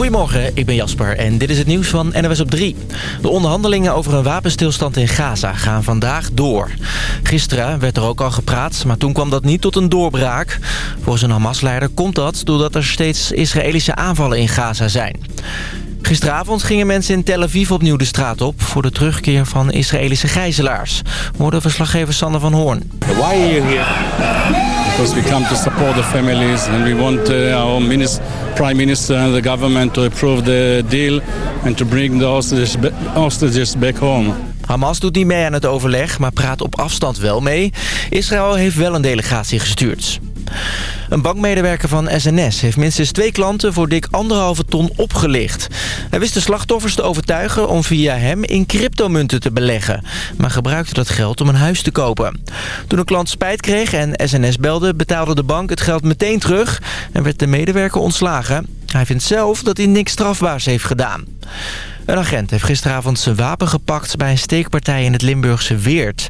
Goedemorgen, ik ben Jasper en dit is het nieuws van NWS op 3. De onderhandelingen over een wapenstilstand in Gaza gaan vandaag door. Gisteren werd er ook al gepraat, maar toen kwam dat niet tot een doorbraak. Volgens een Hamas-leider komt dat doordat er steeds Israëlische aanvallen in Gaza zijn. Gisteravond gingen mensen in Tel Aviv opnieuw de straat op... voor de terugkeer van Israëlische gijzelaars. Hoorde verslaggever Sander van Hoorn. Why are you here? Because we come to support the families... and we want uh, our minister, prime minister and the government to approve the deal... and to bring the hostages, hostages back home. Hamas doet niet mee aan het overleg, maar praat op afstand wel mee. Israël heeft wel een delegatie gestuurd. Een bankmedewerker van SNS heeft minstens twee klanten voor dik anderhalve ton opgelicht. Hij wist de slachtoffers te overtuigen om via hem in cryptomunten te beleggen. Maar gebruikte dat geld om een huis te kopen. Toen een klant spijt kreeg en SNS belde, betaalde de bank het geld meteen terug... en werd de medewerker ontslagen. Hij vindt zelf dat hij niks strafbaars heeft gedaan. Een agent heeft gisteravond zijn wapen gepakt bij een steekpartij in het Limburgse Weert.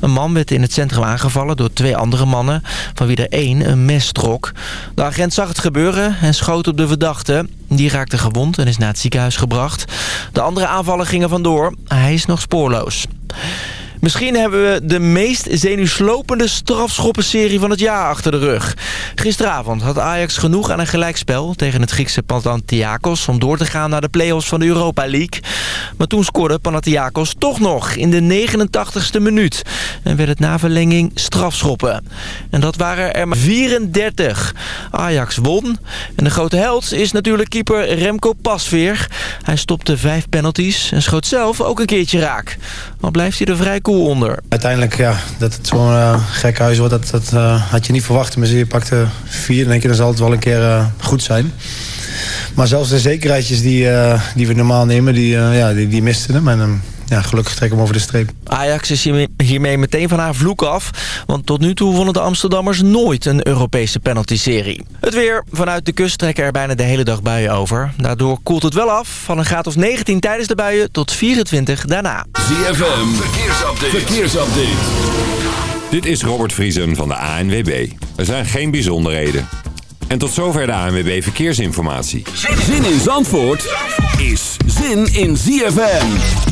Een man werd in het centrum aangevallen door twee andere mannen, van wie er één een mes trok. De agent zag het gebeuren en schoot op de verdachte. Die raakte gewond en is naar het ziekenhuis gebracht. De andere aanvallen gingen vandoor. Hij is nog spoorloos. Misschien hebben we de meest zenuwslopende strafschoppenserie van het jaar achter de rug. Gisteravond had Ajax genoeg aan een gelijkspel tegen het Griekse Panathinaikos... om door te gaan naar de play-offs van de Europa League. Maar toen scoorde Panathinaikos toch nog in de 89ste minuut. En werd het na verlenging strafschoppen. En dat waren er maar 34. Ajax won. En de grote held is natuurlijk keeper Remco Pasveer. Hij stopte vijf penalties en schoot zelf ook een keertje raak. Al blijft hij er vrij onder. Uiteindelijk, ja, dat het zo'n uh, gek huis wordt, dat, dat uh, had je niet verwacht. Maar je pakte vier, dan denk je, dan zal het wel een keer uh, goed zijn. Maar zelfs de zekerheidjes die, die we normaal nemen, die, ja, die, die misten hem. En ehm, ja, gelukkig trek hem over de streep. Ajax is hiermee meteen van haar vloek af. Want tot nu toe wonnen de Amsterdammers nooit een Europese penalty-serie. Het weer. Vanuit de kust trekken er bijna de hele dag buien over. Daardoor koelt het wel af. Van een graad of 19 tijdens de buien tot 24 daarna. ZFM. Verkeersupdate. Verkeersupdate. Dit is Robert Vriesen van de ANWB. Er zijn geen bijzonderheden. En tot zover de ANWB Verkeersinformatie. Zin in Zandvoort is zin in ZFM.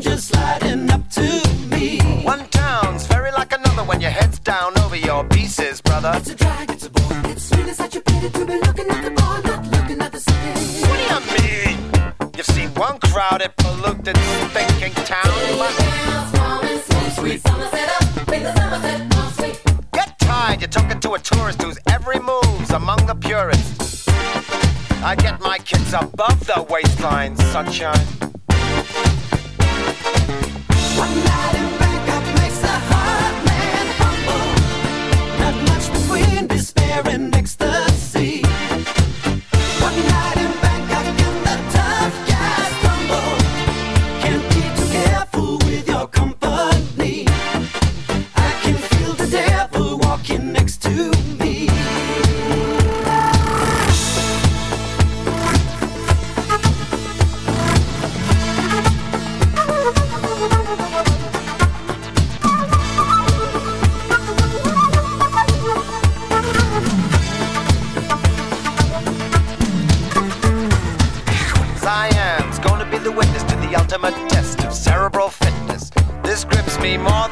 stranger sliding up to me. One town's very like another when your head's down over your pieces, brother. It's a drag, it's a bore. It's really such a pity to be looking at the bar, not looking at the city. What do you mean? You've seen one crowded, polluted, thinking town. Get tired, you're talking to a tourist whose every move's among the purists. I get my kids above the waistline, sunshine. Thank you.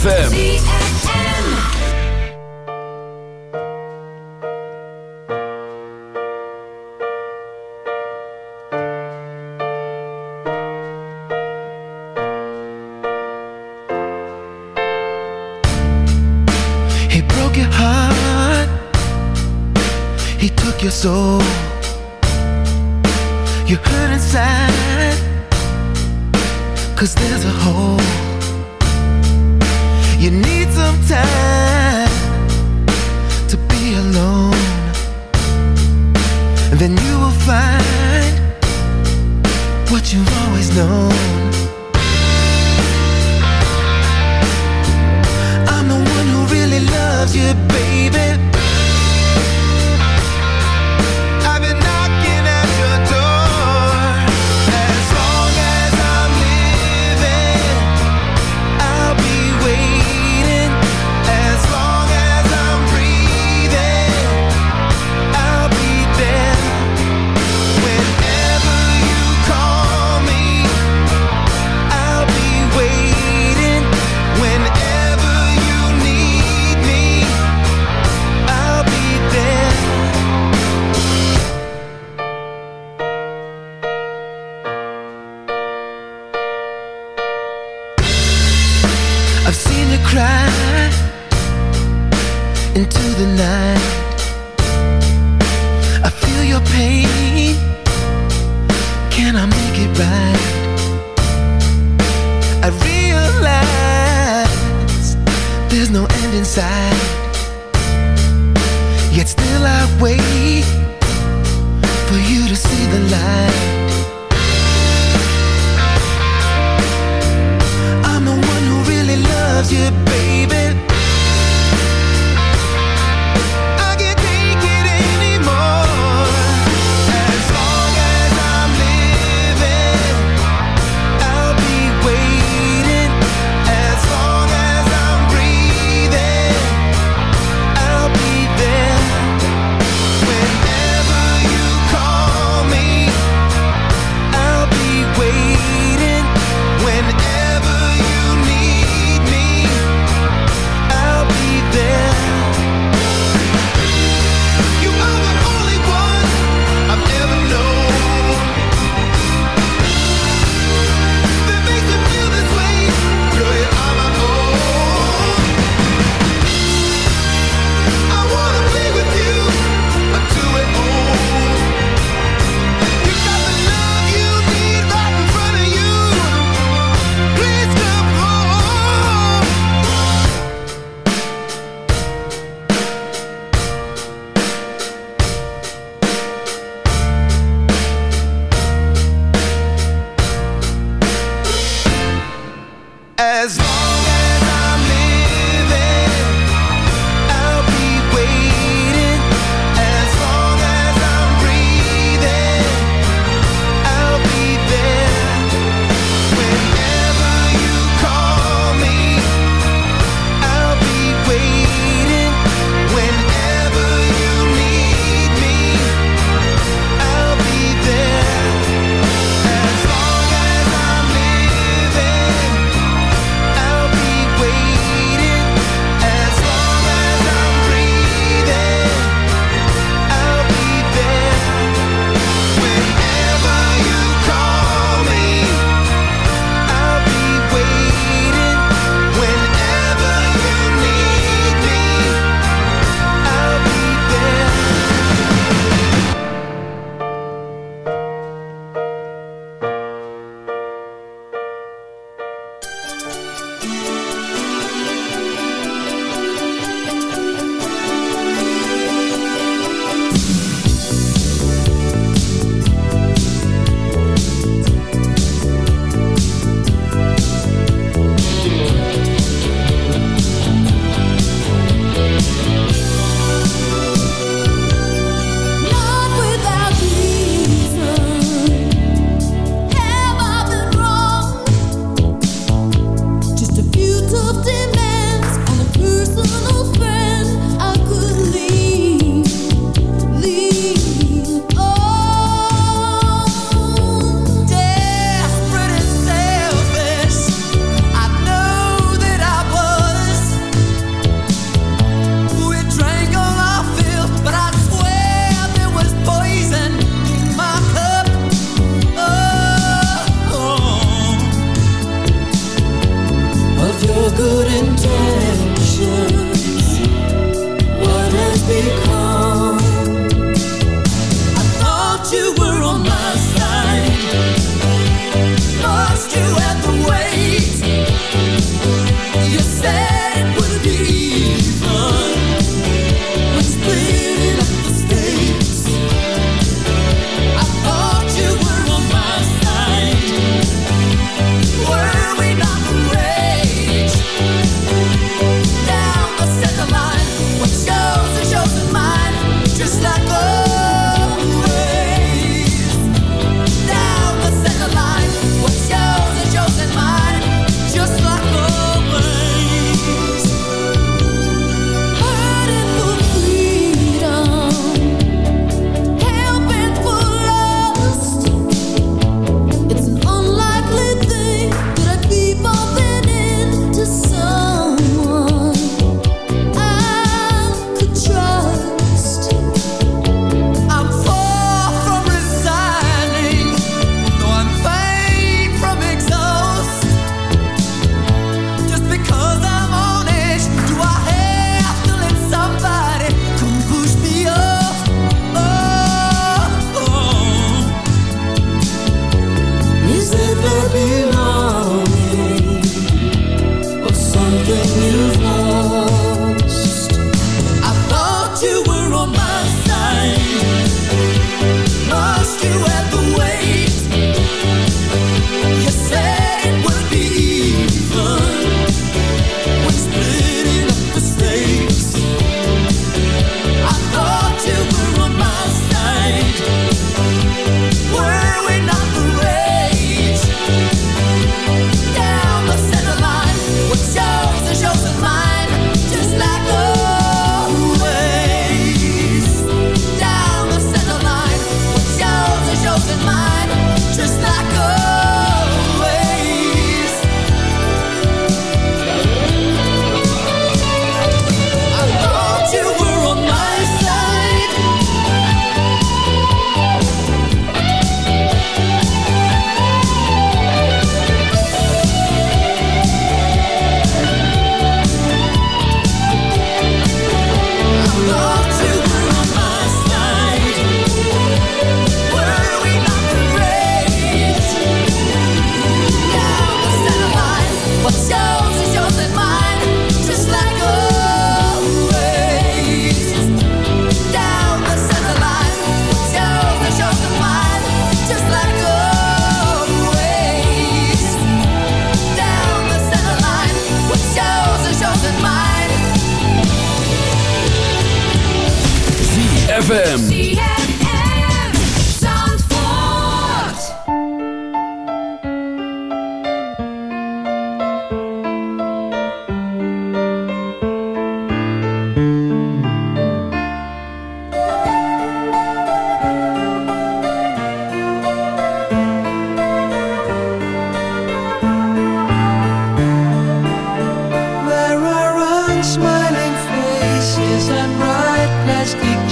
ZFM. As long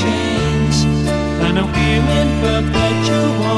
chains, and a wheel in perpetual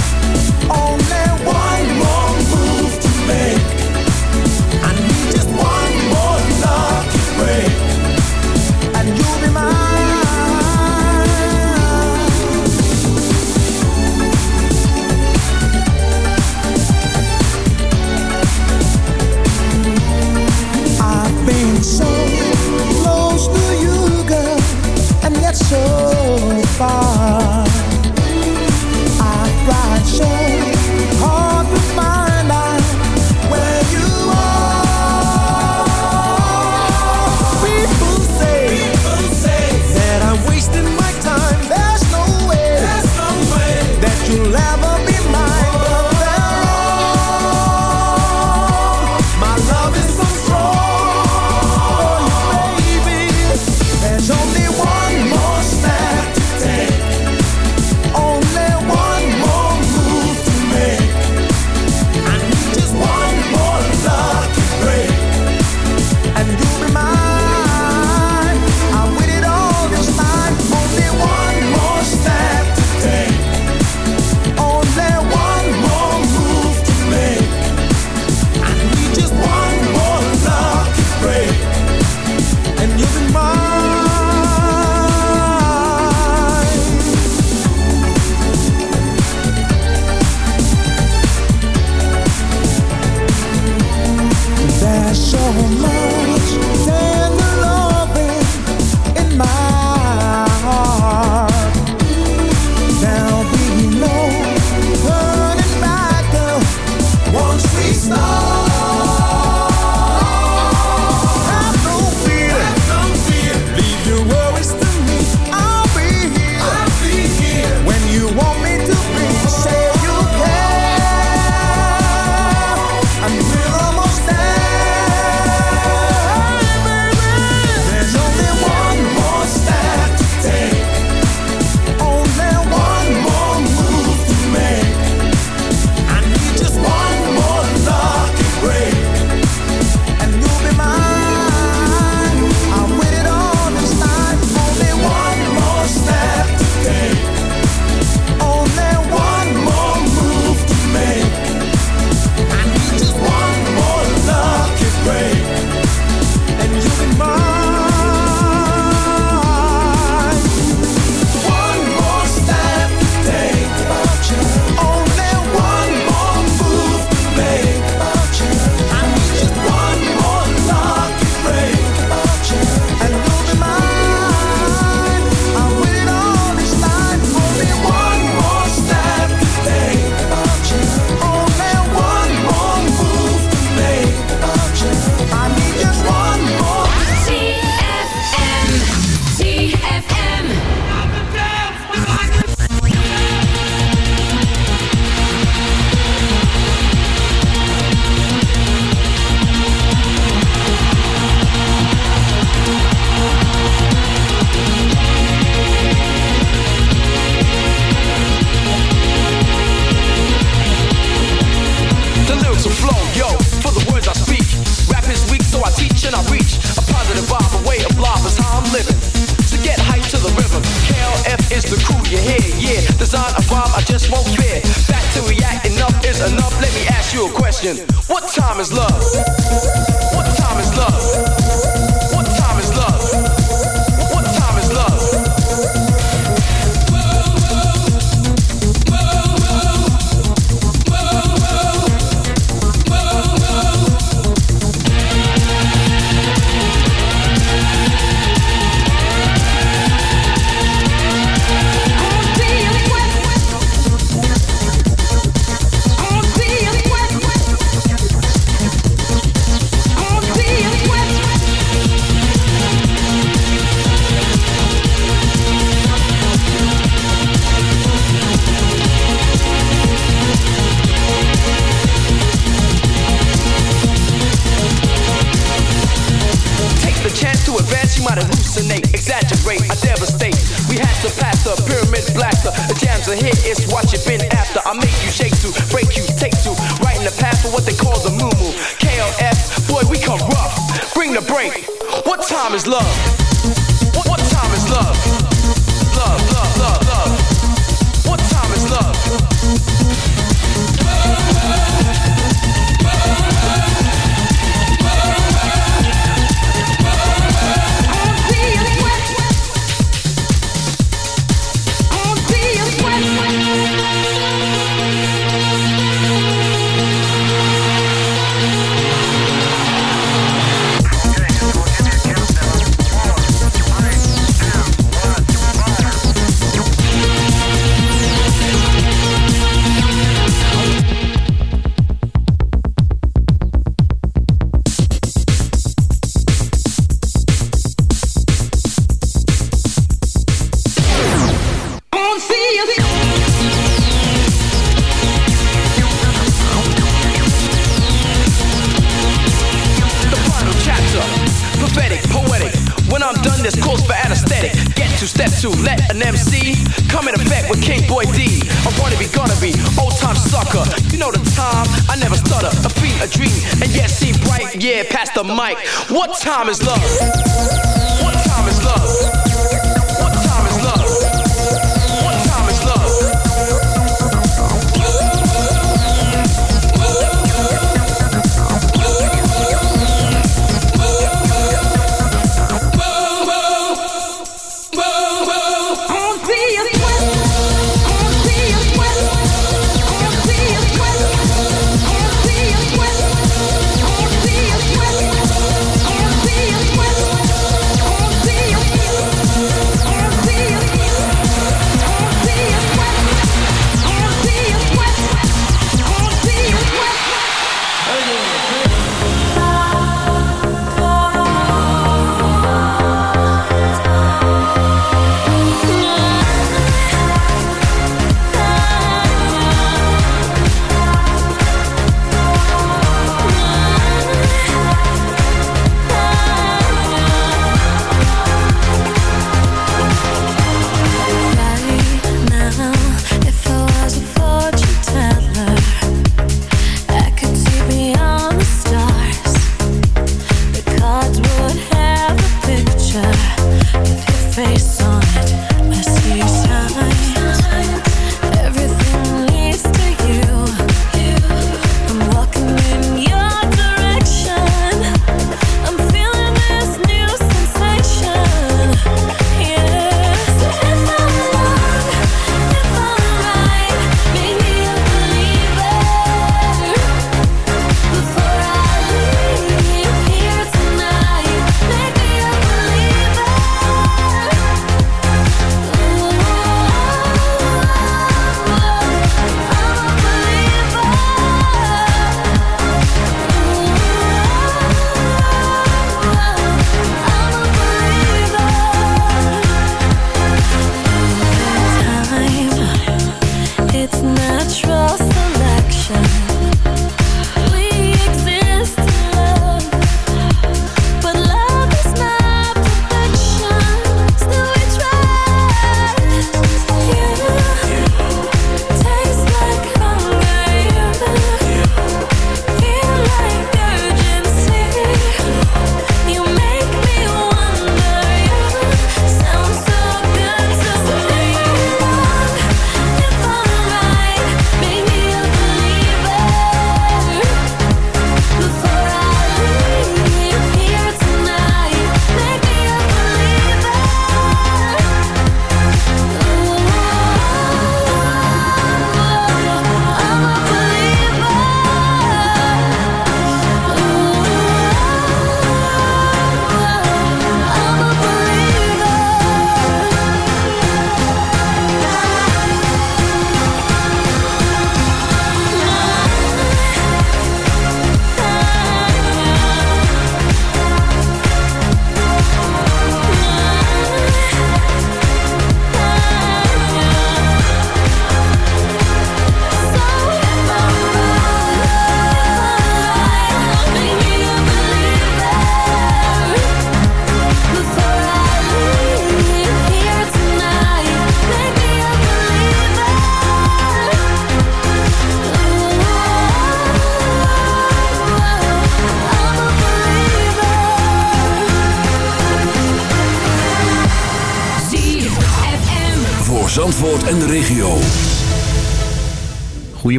So far. I tried so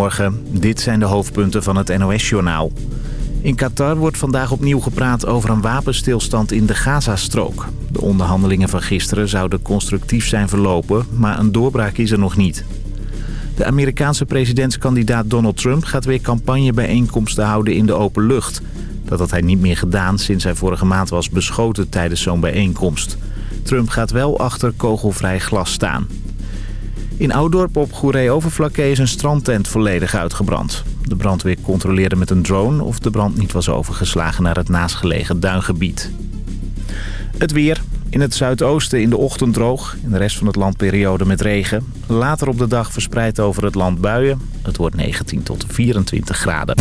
Goedemorgen, dit zijn de hoofdpunten van het NOS-journaal. In Qatar wordt vandaag opnieuw gepraat over een wapenstilstand in de Gazastrook. De onderhandelingen van gisteren zouden constructief zijn verlopen, maar een doorbraak is er nog niet. De Amerikaanse presidentskandidaat Donald Trump gaat weer campagnebijeenkomsten houden in de open lucht. Dat had hij niet meer gedaan sinds hij vorige maand was beschoten tijdens zo'n bijeenkomst. Trump gaat wel achter kogelvrij glas staan. In Oudorp op Goeree-Overflakkee is een strandtent volledig uitgebrand. De brandweer controleerde met een drone of de brand niet was overgeslagen naar het naastgelegen duingebied. Het weer. In het zuidoosten in de ochtend droog. In de rest van het land periode met regen. Later op de dag verspreid over het land buien. Het wordt 19 tot 24 graden.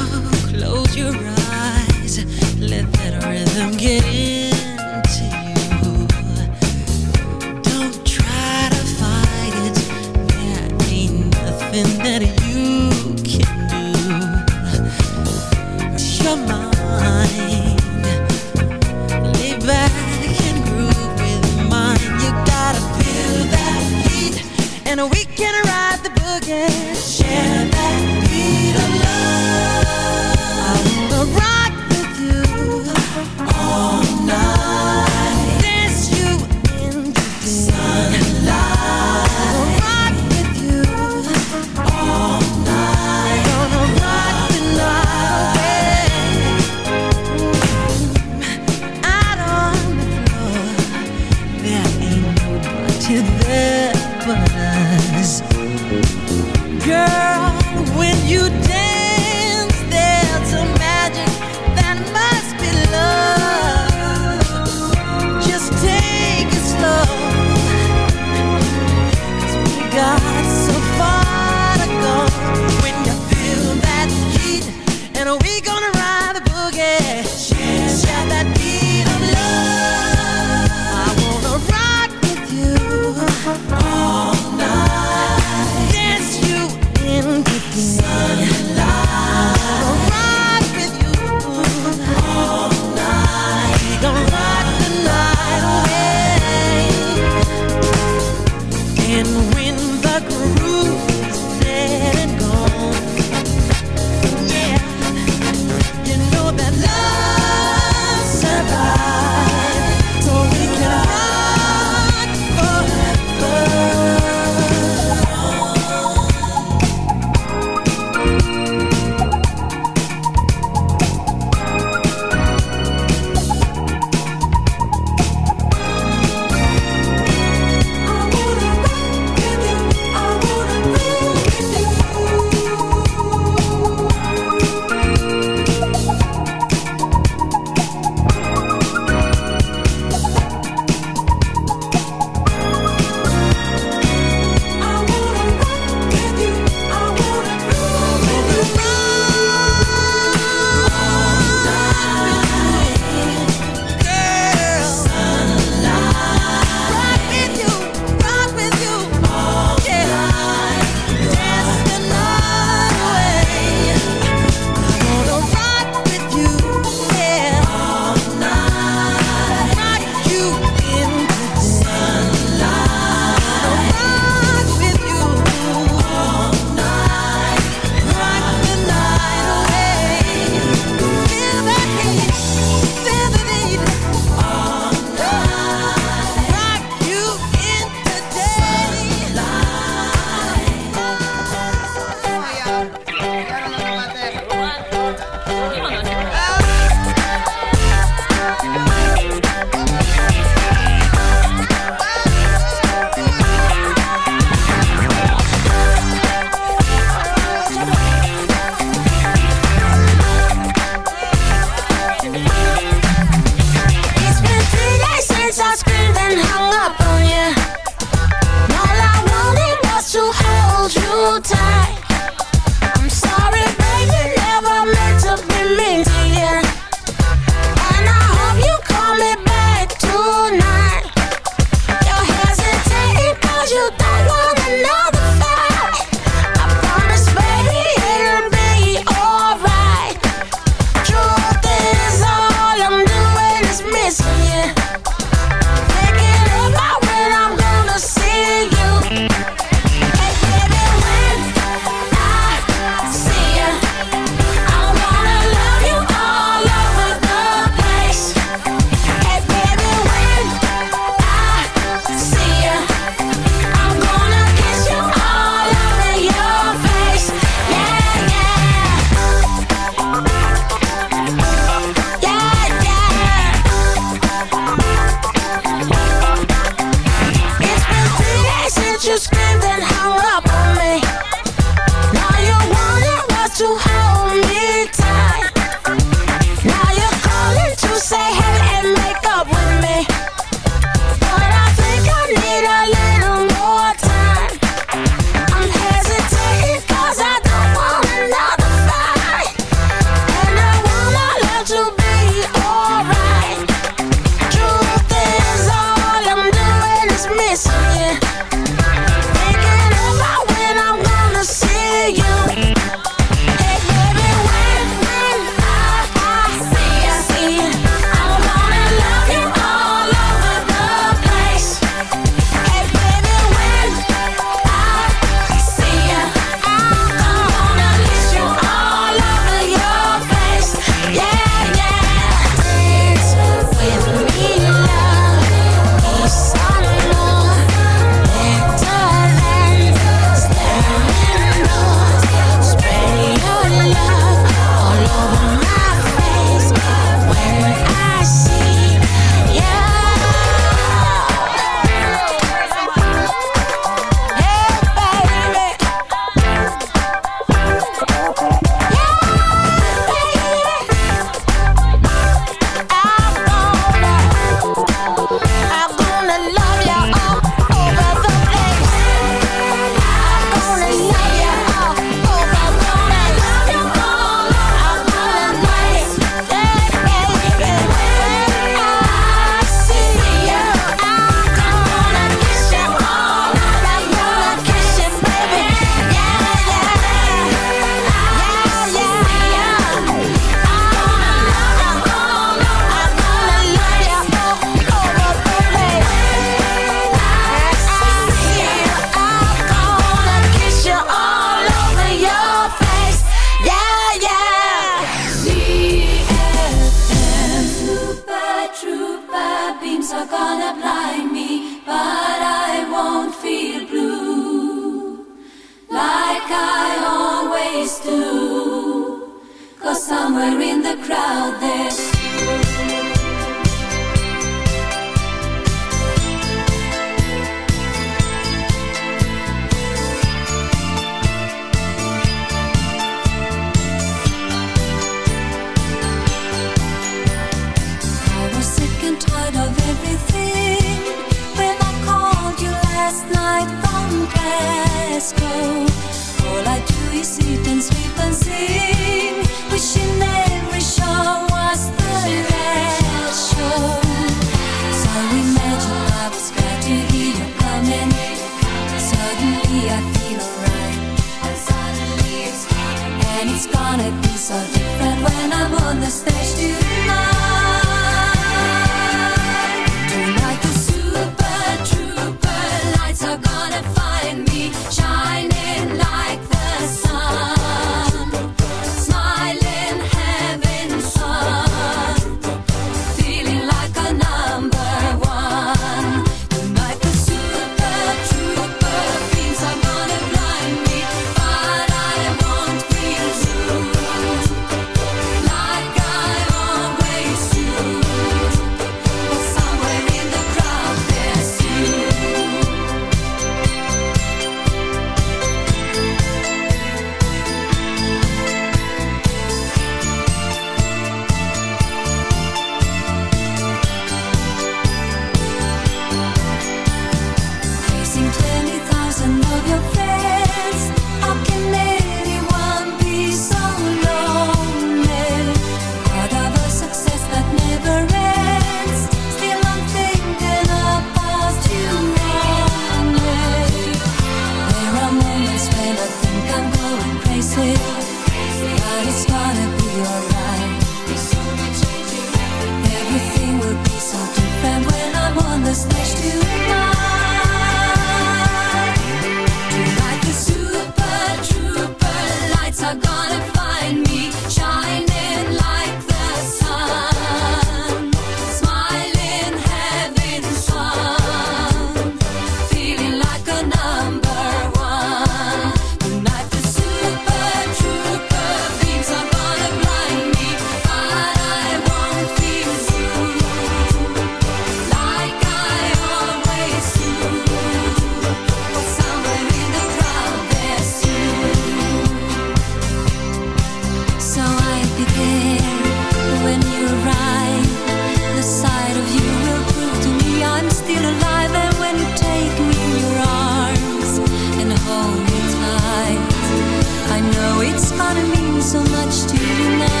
so much to deny.